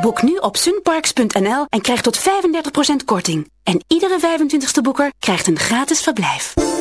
Boek nu op sunparks.nl en krijg tot 35% korting. En iedere 25ste boeker krijgt een gratis verblijf.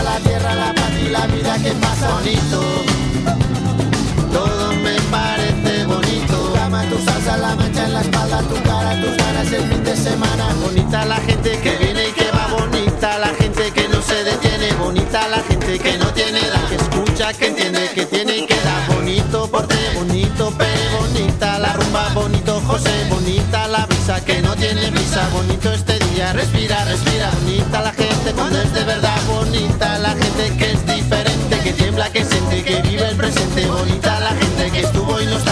la tierra, la paz y la vida que pasa. Bonito. Todo me parece bonito. Tu cama, tu salsa, la mancha en la espalda, tu cara, tus ganas el fin de semana. Bonita la gente que viene y que va. Bonita la gente que no se detiene. Bonita la gente que no tiene edad. Que escucha, que entiende, que tiene y que da. Bonito porte, bonito pere, bonita la rumba, bonito José, bonita la brisa que no tiene prisa, bonito este día, respira, respira, bonita la gente cuando es de verdad, bonita. La gente que es diferente, que tiembla, que siente, que vive el presente, bonita la gente que estuvo y no está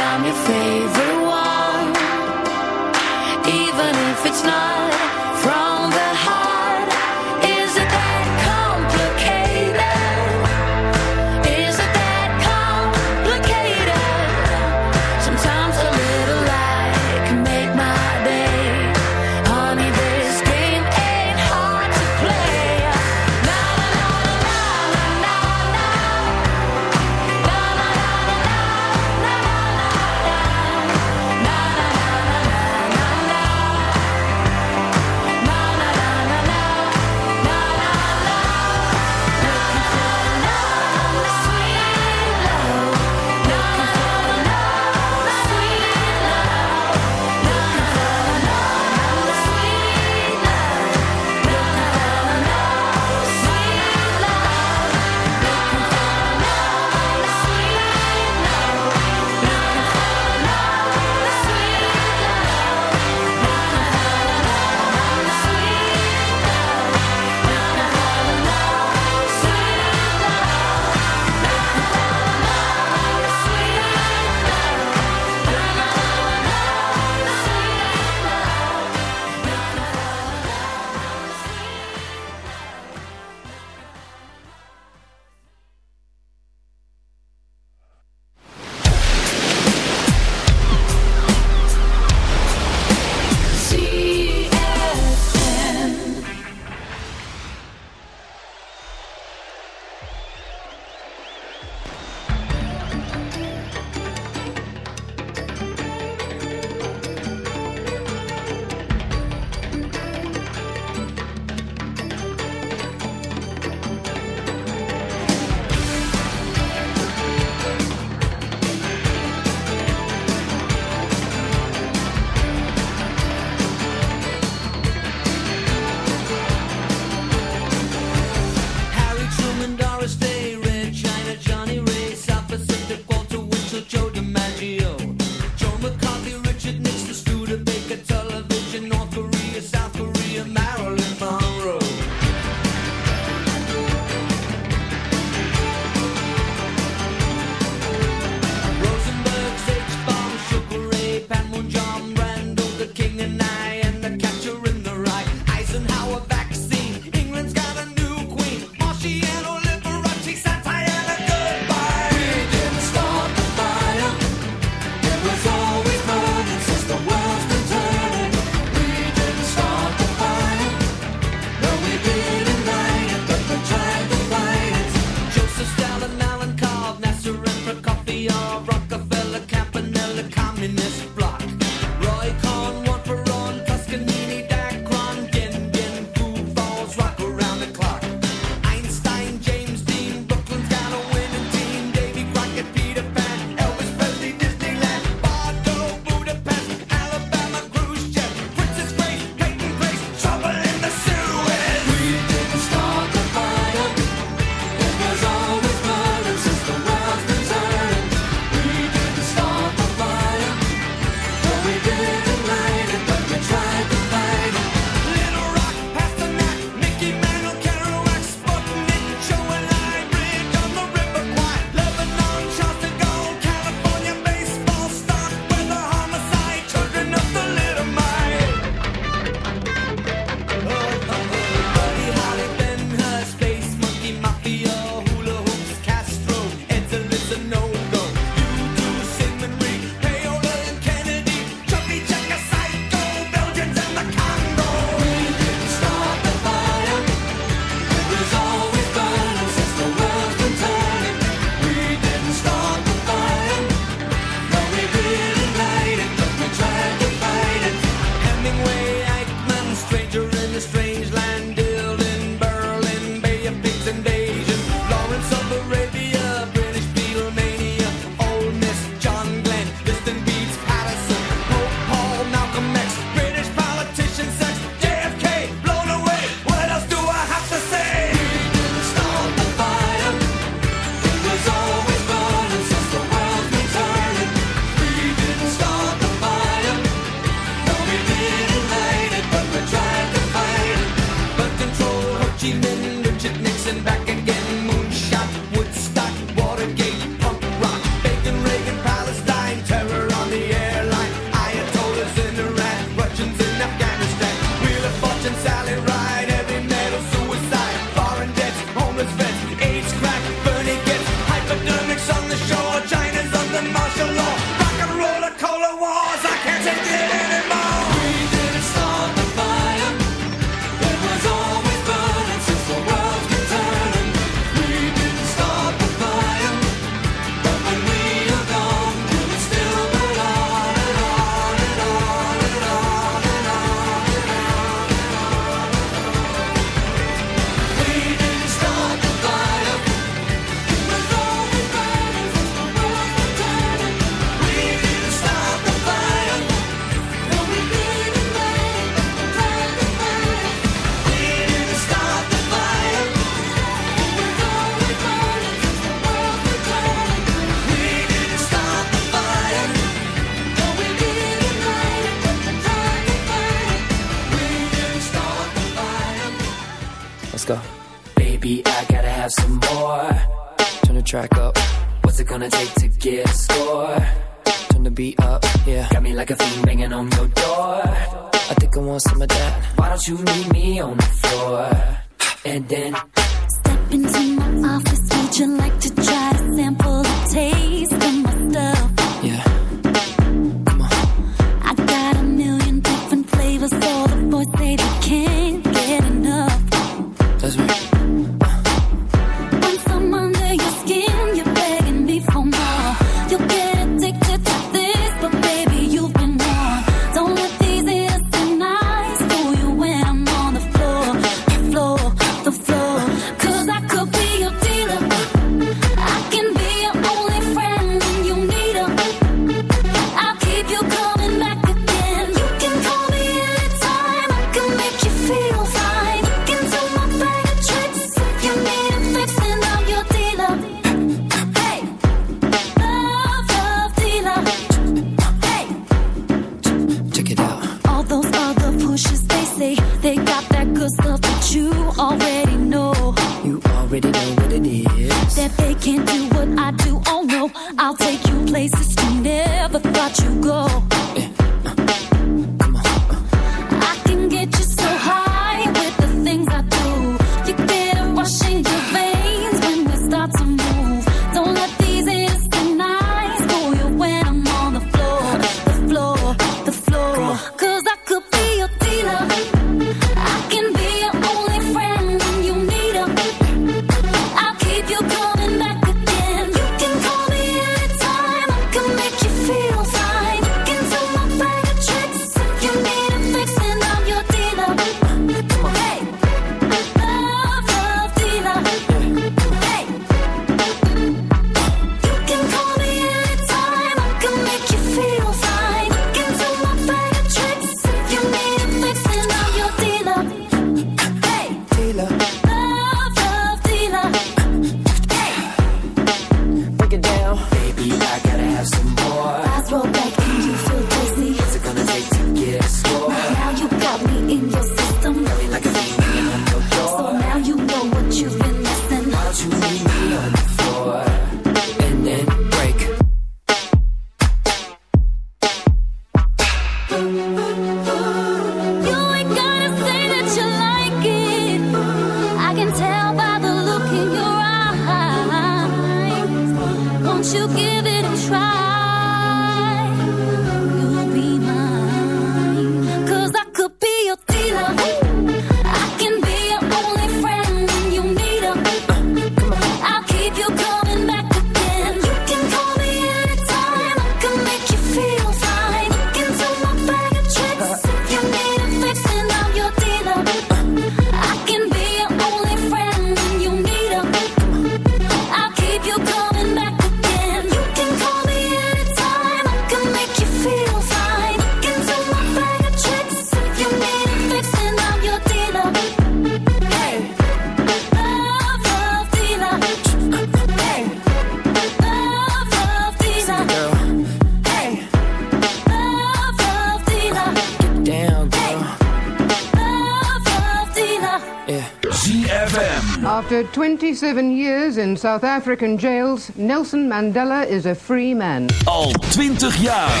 South African jails, Nelson Mandela is a free man. Al 20 jaar.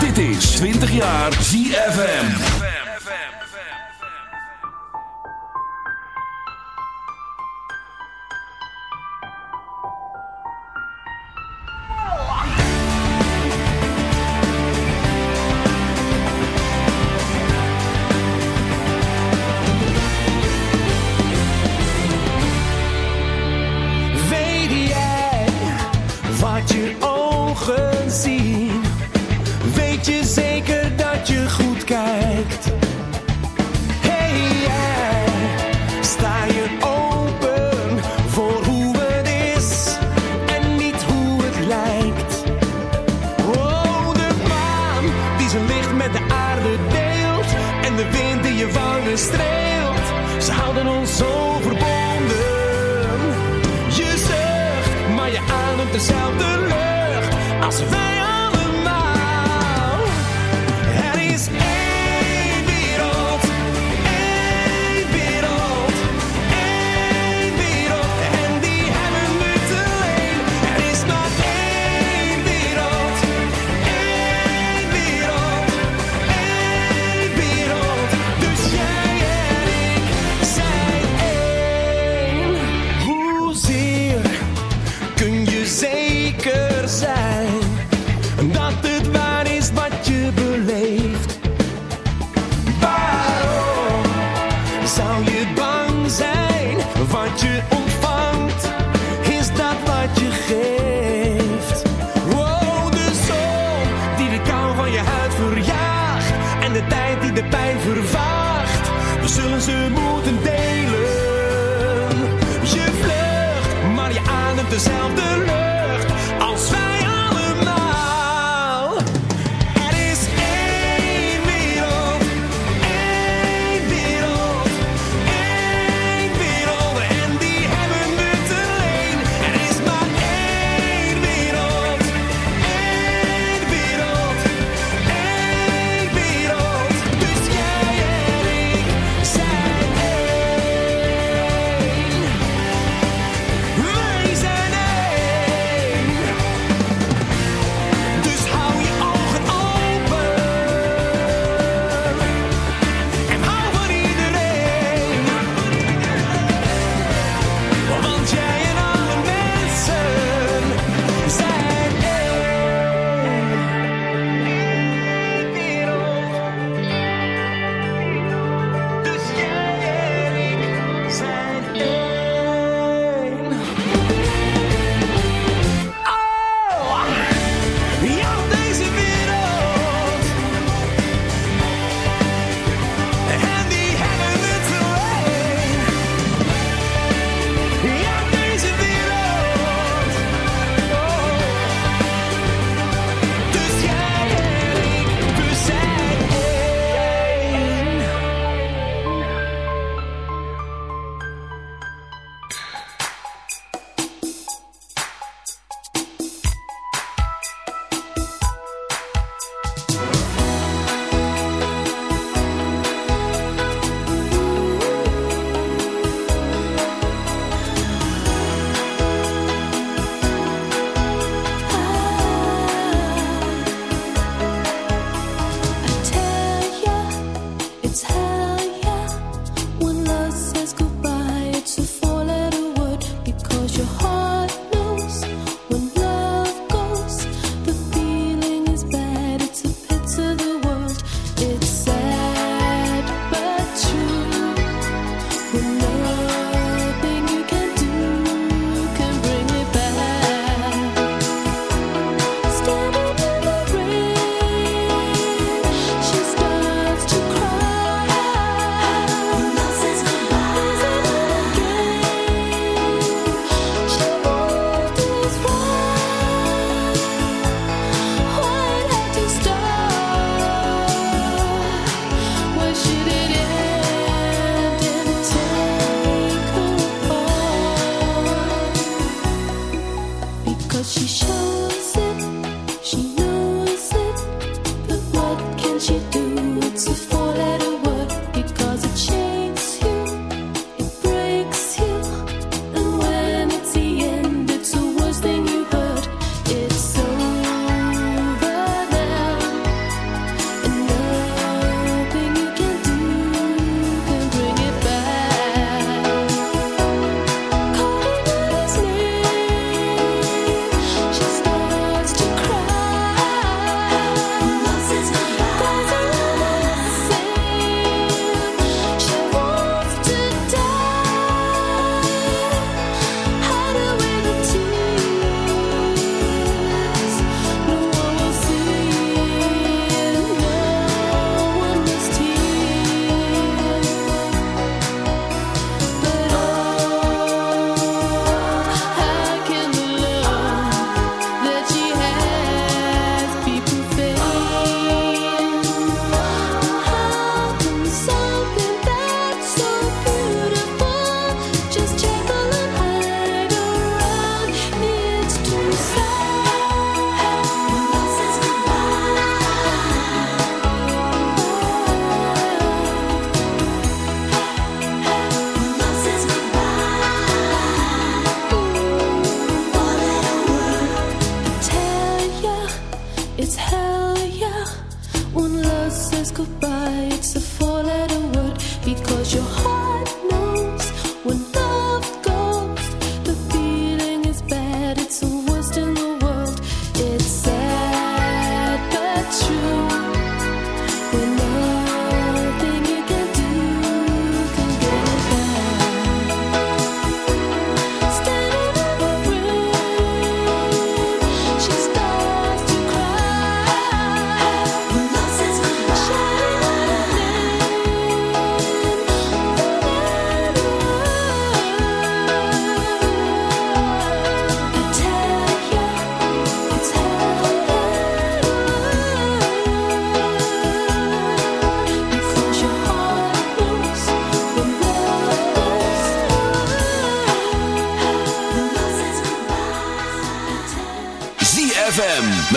Dit is 20 jaar ZFM.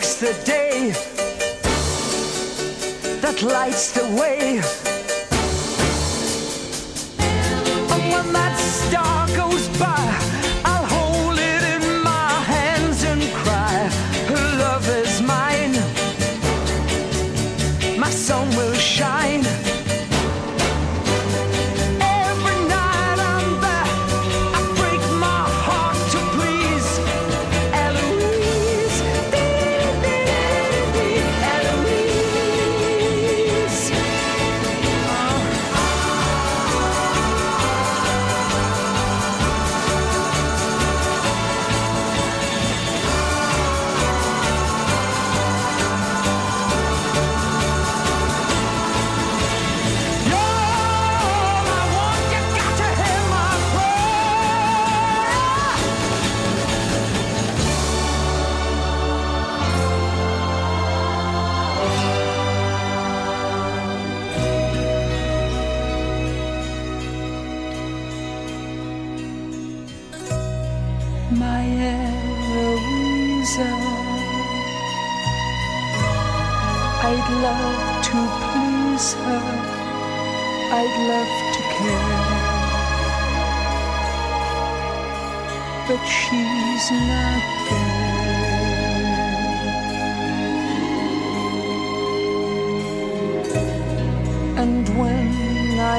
makes the day that lights the way.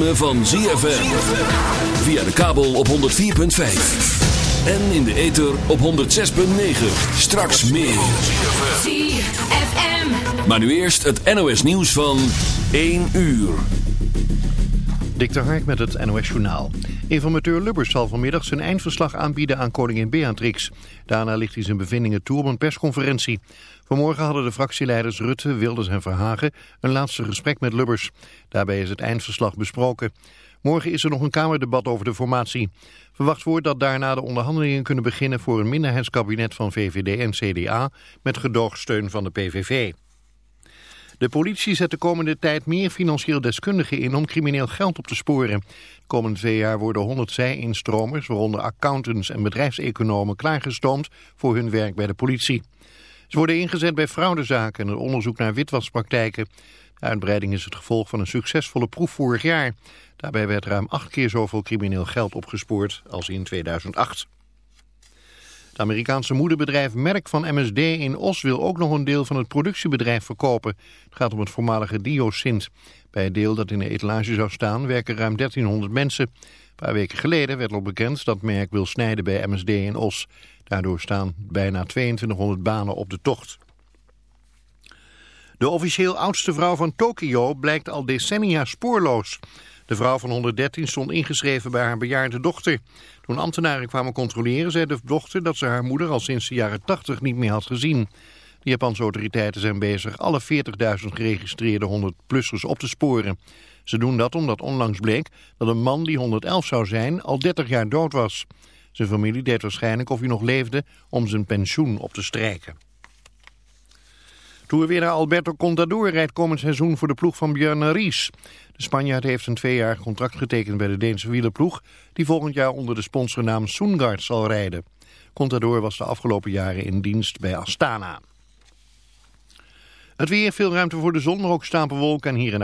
Ritme van ZFM. Via de kabel op 104.5. En in de ether op 106.9. Straks meer. ZFM. Maar nu eerst het NOS nieuws van 1 uur. Dik de Hark met het NOS Journaal. Informateur Lubbers zal vanmiddag zijn eindverslag aanbieden aan koningin Beatrix. Daarna ligt hij zijn bevindingen toe op een persconferentie. Vanmorgen hadden de fractieleiders Rutte, Wilders en Verhagen een laatste gesprek met Lubbers. Daarbij is het eindverslag besproken. Morgen is er nog een kamerdebat over de formatie. Verwacht wordt dat daarna de onderhandelingen kunnen beginnen voor een minderheidskabinet van VVD en CDA met gedoogsteun van de PVV. De politie zet de komende tijd meer financieel deskundigen in om crimineel geld op te sporen. De komende twee jaar worden 100 zij-instromers, waaronder accountants en bedrijfseconomen, klaargestoomd voor hun werk bij de politie. Ze worden ingezet bij fraudezaken en het onderzoek naar witwaspraktijken. De uitbreiding is het gevolg van een succesvolle proef vorig jaar. Daarbij werd ruim acht keer zoveel crimineel geld opgespoord als in 2008. Het Amerikaanse moederbedrijf Merck van MSD in Os wil ook nog een deel van het productiebedrijf verkopen. Het gaat om het voormalige Diosint. Bij het deel dat in de etalage zou staan werken ruim 1300 mensen. Een paar weken geleden werd al bekend dat Merck wil snijden bij MSD in Os. Daardoor staan bijna 2200 banen op de tocht. De officieel oudste vrouw van Tokio blijkt al decennia spoorloos. De vrouw van 113 stond ingeschreven bij haar bejaarde dochter. Toen ambtenaren kwamen controleren zei de dochter dat ze haar moeder al sinds de jaren 80 niet meer had gezien. De Japanse autoriteiten zijn bezig alle 40.000 geregistreerde 100-plussers op te sporen. Ze doen dat omdat onlangs bleek dat een man die 111 zou zijn al 30 jaar dood was. Zijn familie deed waarschijnlijk of hij nog leefde om zijn pensioen op te strijken. Toerwinnaar Alberto Contador rijdt komend seizoen voor de ploeg van Björn Ries. De Spanjaard heeft een tweejarig contract getekend bij de Deense wielerploeg... die volgend jaar onder de sponsornaam Soengard zal rijden. Contador was de afgelopen jaren in dienst bij Astana. Het weer, veel ruimte voor de zon, maar ook stapelwolken en hier en